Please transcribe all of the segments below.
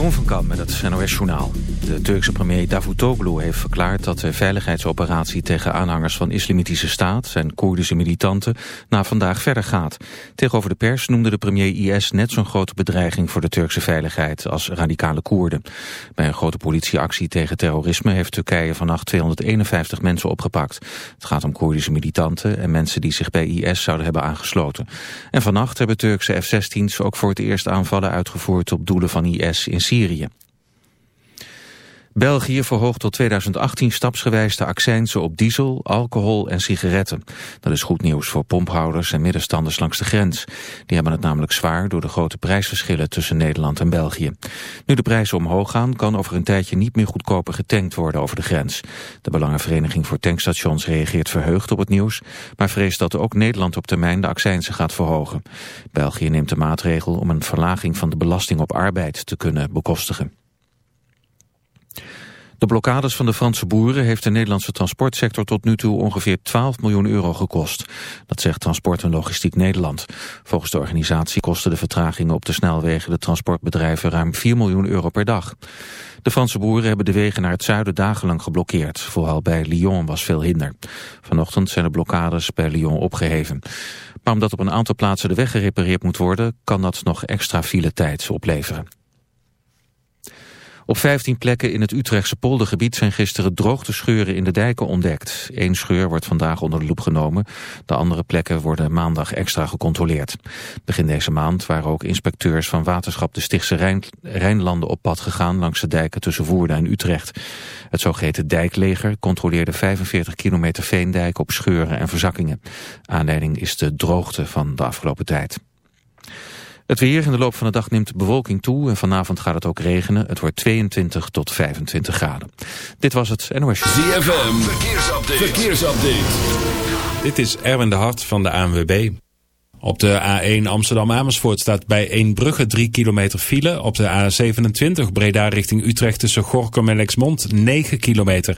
Van met het NOS Journaal. De Turkse premier Davutoglu heeft verklaard dat de veiligheidsoperatie tegen aanhangers van Islamitische Staat en Koerdische militanten na vandaag verder gaat. Tegenover de pers noemde de premier IS net zo'n grote bedreiging voor de Turkse veiligheid als radicale Koerden. Bij een grote politieactie tegen terrorisme heeft Turkije vannacht 251 mensen opgepakt. Het gaat om Koerdische militanten en mensen die zich bij IS zouden hebben aangesloten. En vannacht hebben Turkse F-16's ook voor het eerst aanvallen uitgevoerd op doelen van IS in Syrië. Syrië. België verhoogt tot 2018 stapsgewijs de accijnzen op diesel, alcohol en sigaretten. Dat is goed nieuws voor pomphouders en middenstanders langs de grens. Die hebben het namelijk zwaar door de grote prijsverschillen tussen Nederland en België. Nu de prijzen omhoog gaan, kan over een tijdje niet meer goedkoper getankt worden over de grens. De Belangenvereniging voor Tankstations reageert verheugd op het nieuws, maar vreest dat ook Nederland op termijn de accijnzen gaat verhogen. België neemt de maatregel om een verlaging van de belasting op arbeid te kunnen bekostigen. De blokkades van de Franse boeren heeft de Nederlandse transportsector tot nu toe ongeveer 12 miljoen euro gekost. Dat zegt Transport en Logistiek Nederland. Volgens de organisatie kosten de vertragingen op de snelwegen de transportbedrijven ruim 4 miljoen euro per dag. De Franse boeren hebben de wegen naar het zuiden dagenlang geblokkeerd. Vooral bij Lyon was veel hinder. Vanochtend zijn de blokkades bij Lyon opgeheven. Maar omdat op een aantal plaatsen de weg gerepareerd moet worden, kan dat nog extra file tijd opleveren. Op 15 plekken in het Utrechtse poldergebied zijn gisteren droogtescheuren in de dijken ontdekt. Eén scheur wordt vandaag onder de loep genomen. De andere plekken worden maandag extra gecontroleerd. Begin deze maand waren ook inspecteurs van waterschap de Stichtse Rijn, Rijnlanden op pad gegaan langs de dijken tussen Woerden en Utrecht. Het zogeheten dijkleger controleerde 45 kilometer veendijk op scheuren en verzakkingen. Aanleiding is de droogte van de afgelopen tijd. Het weer in de loop van de dag neemt de bewolking toe en vanavond gaat het ook regenen. Het wordt 22 tot 25 graden. Dit was het NOS. ZFM, verkeersupdate. verkeersupdate. Dit is Erwin de Hart van de ANWB. Op de A1 Amsterdam-Amersfoort staat bij Eembrugge 3 kilometer file. Op de A27 Breda richting Utrecht tussen Gorkum en Lexmond 9 kilometer.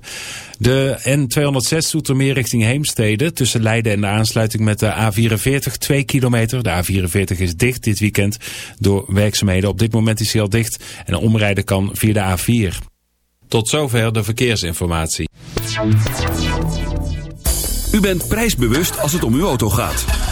De N206 Soetermeer richting Heemstede tussen Leiden en de aansluiting met de A44 2 kilometer. De A44 is dicht dit weekend door werkzaamheden. Op dit moment is hij al dicht en omrijden kan via de A4. Tot zover de verkeersinformatie. U bent prijsbewust als het om uw auto gaat.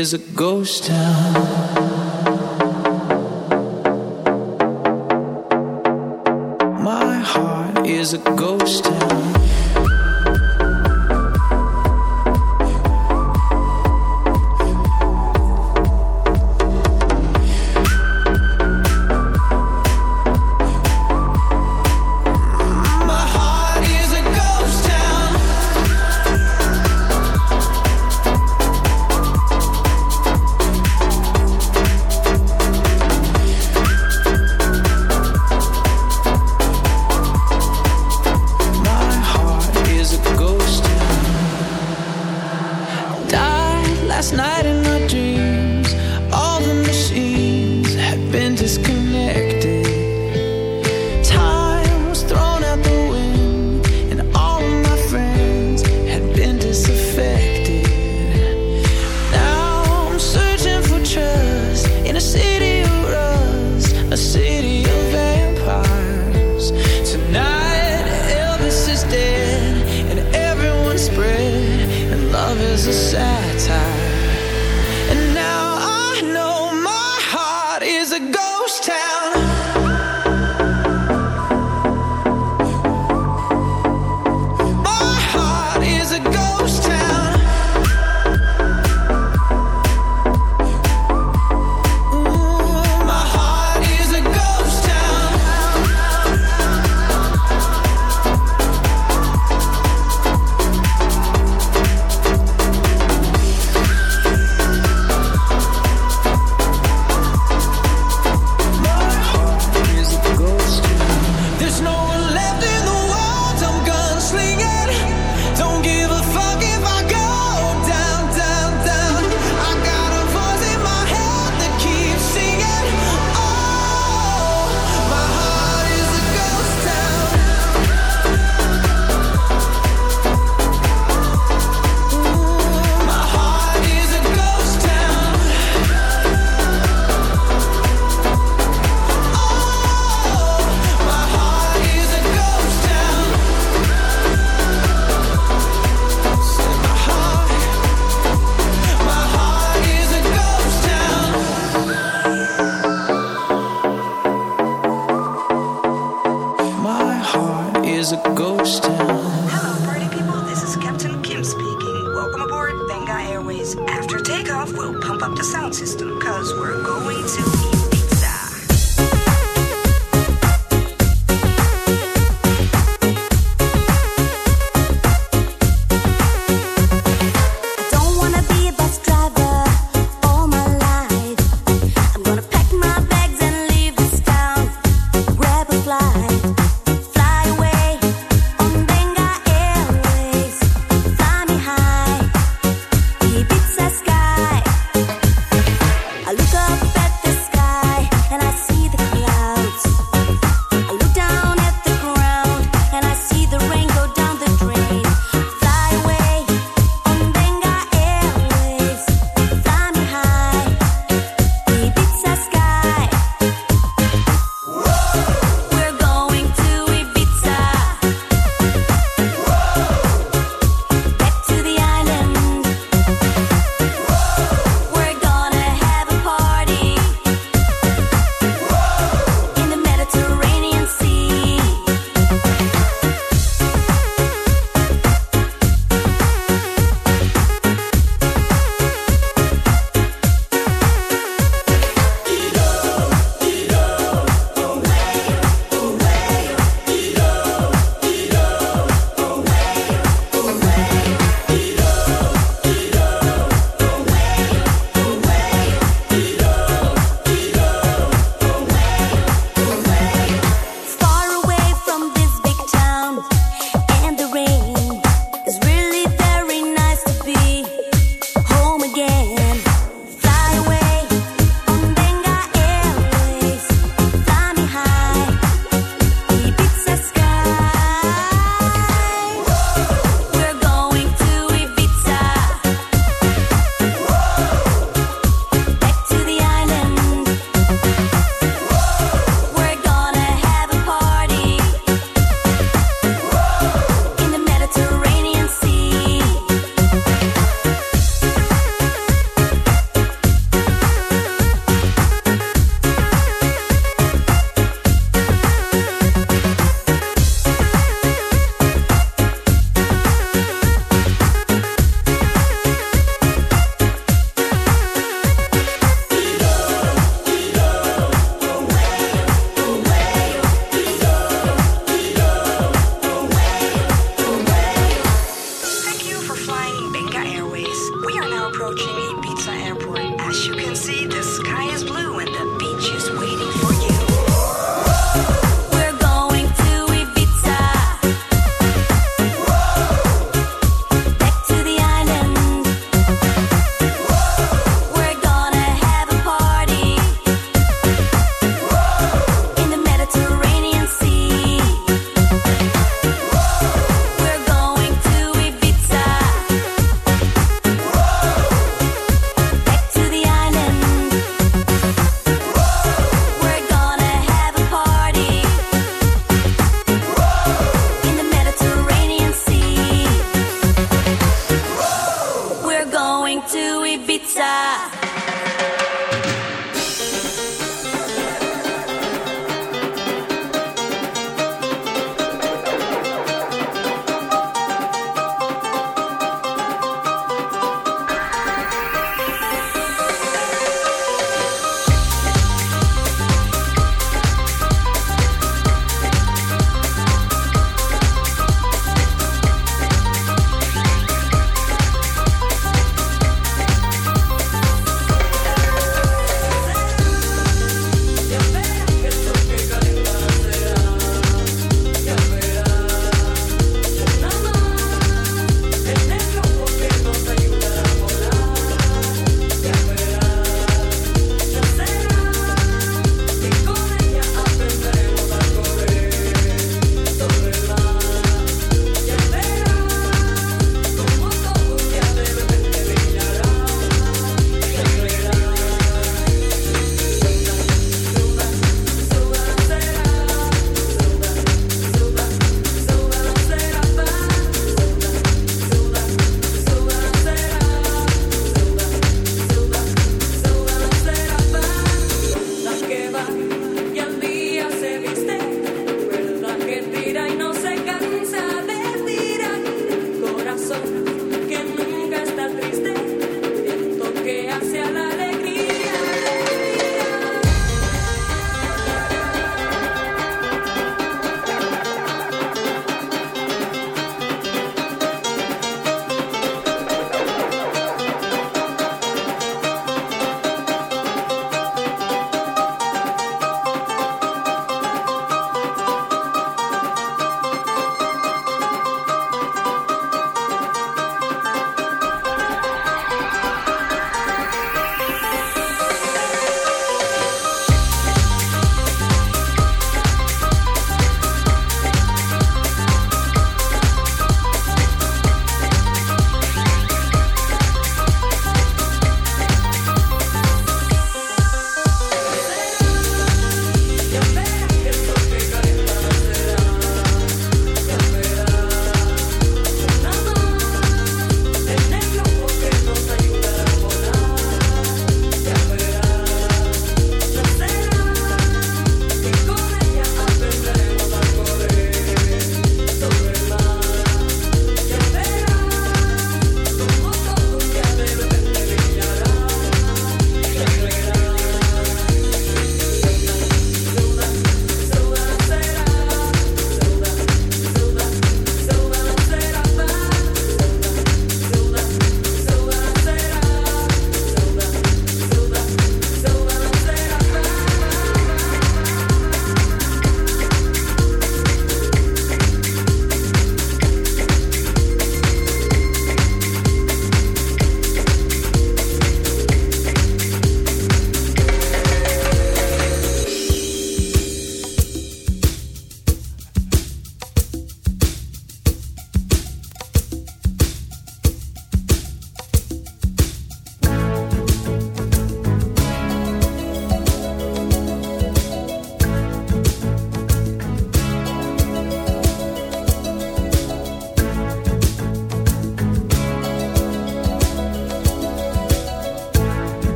Is a ghost town.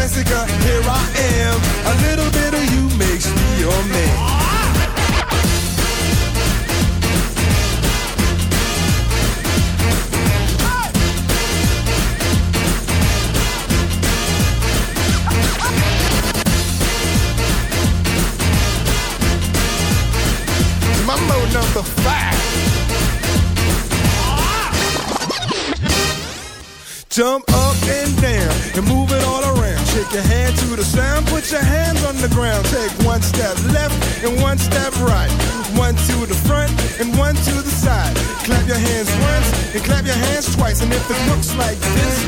Jessica, here I am, a little bit And if it looks like this,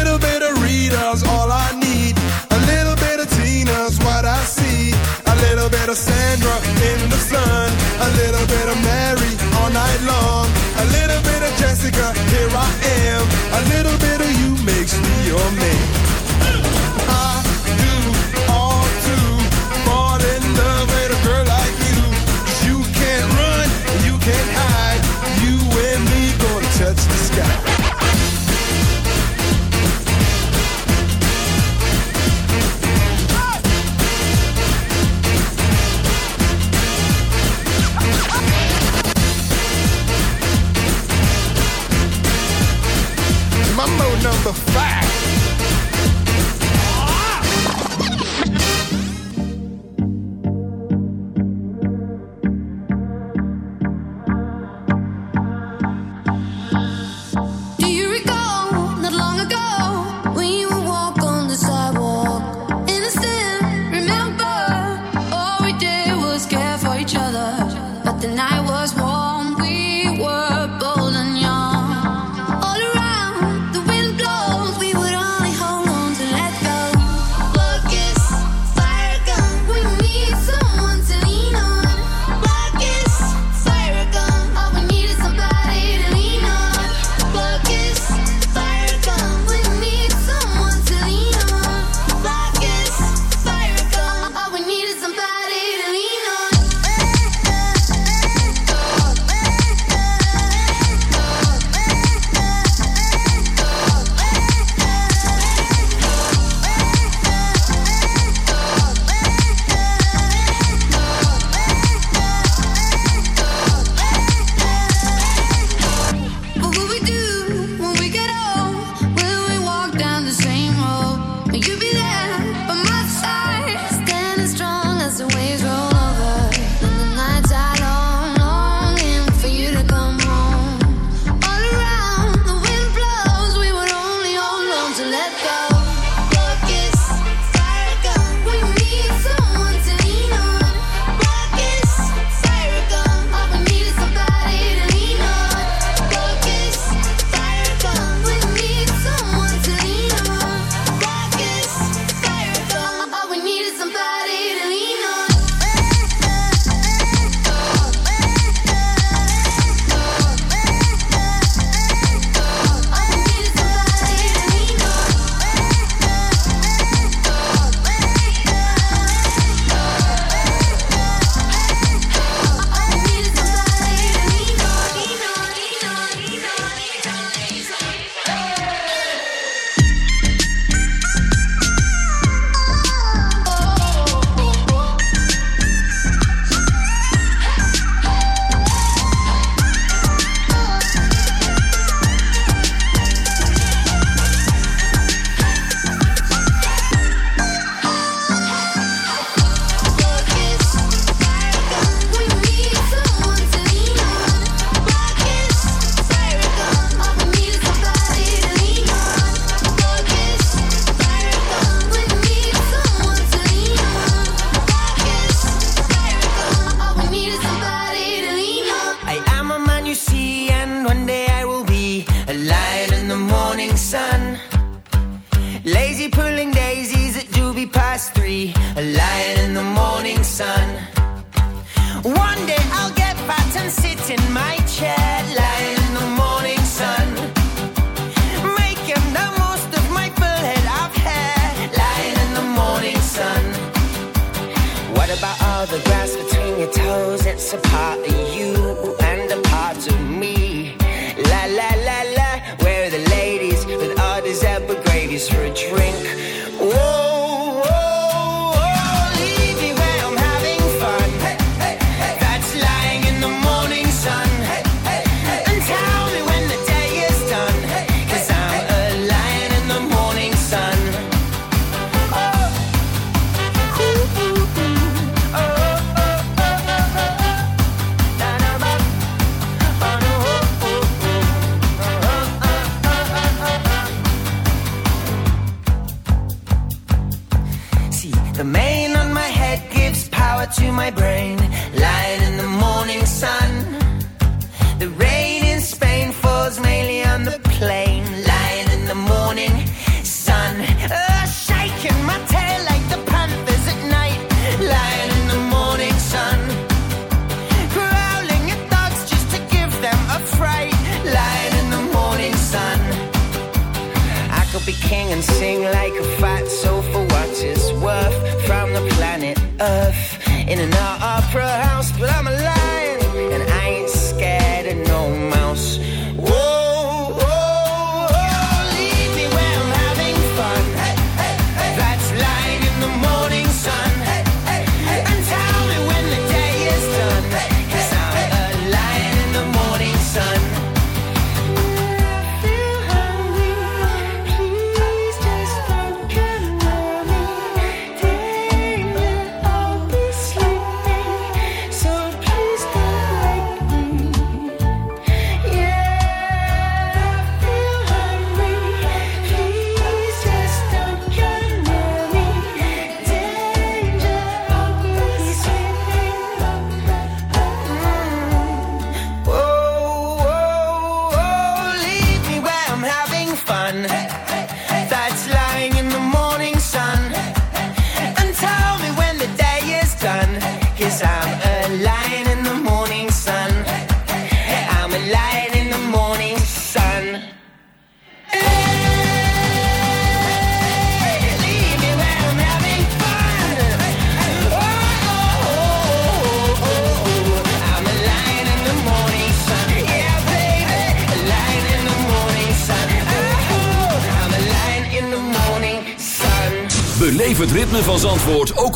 A party.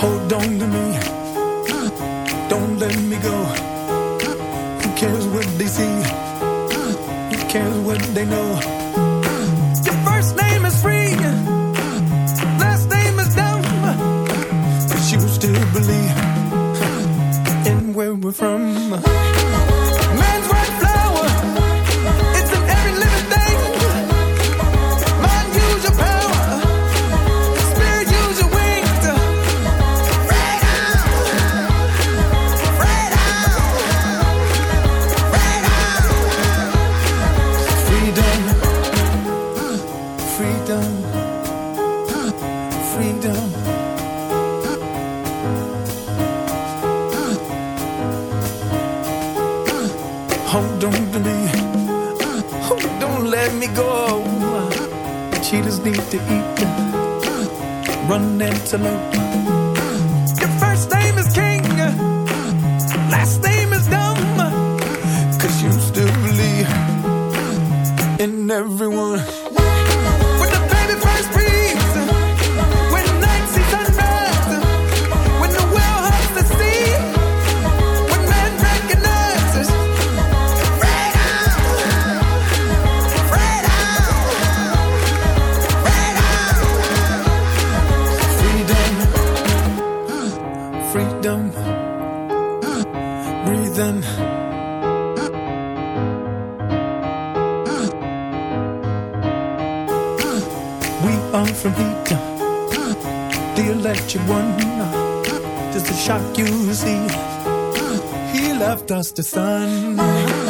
Hold on to me. Don't let me go. Who cares what they see? Who cares what they know left us the sun.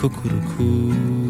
Cuckoo.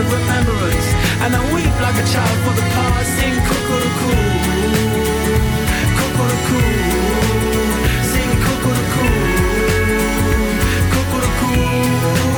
of remembrance. And I weep like a child for the past. Sing cuckoo-cuckoo, cuckoo-cuckoo, sing cuckoo-cuckoo, I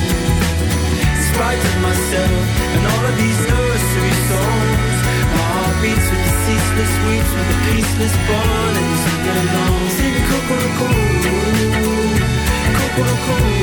these nursery songs. My heart beats with the ceaseless weeps, with the peaceless bond and sing along. Sing cuckoo-cuckoo, cuckoo-cuckoo,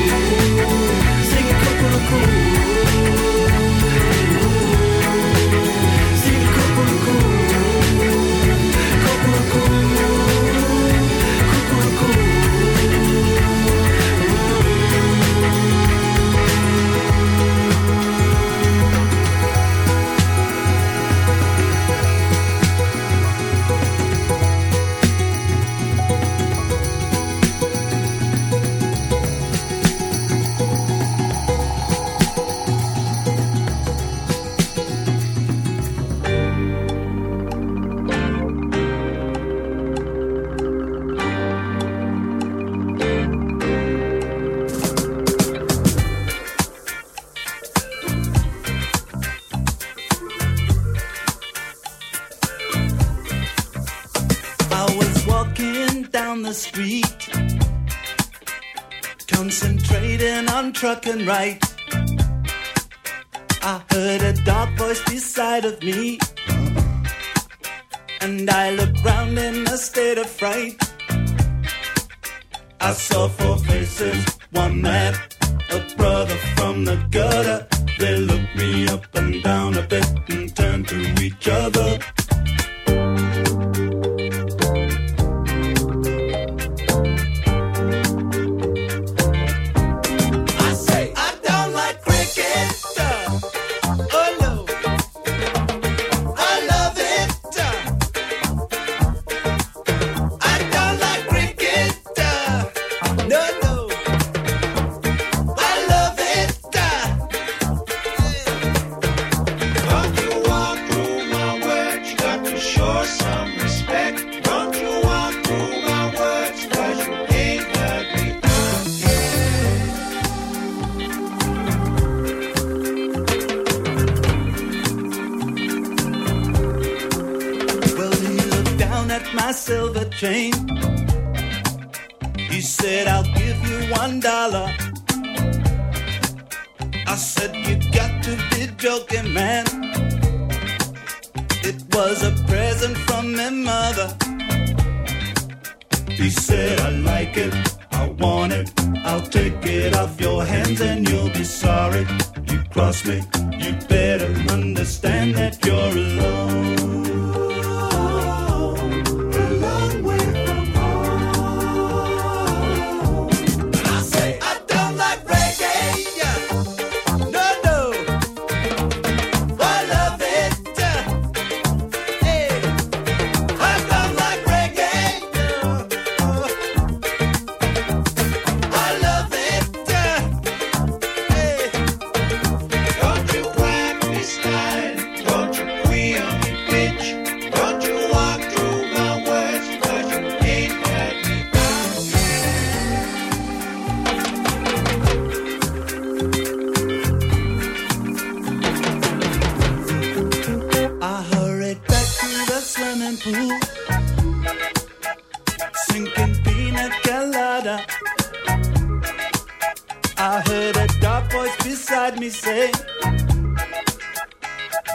right.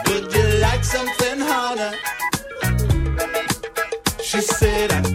Would you like something harder? She said, I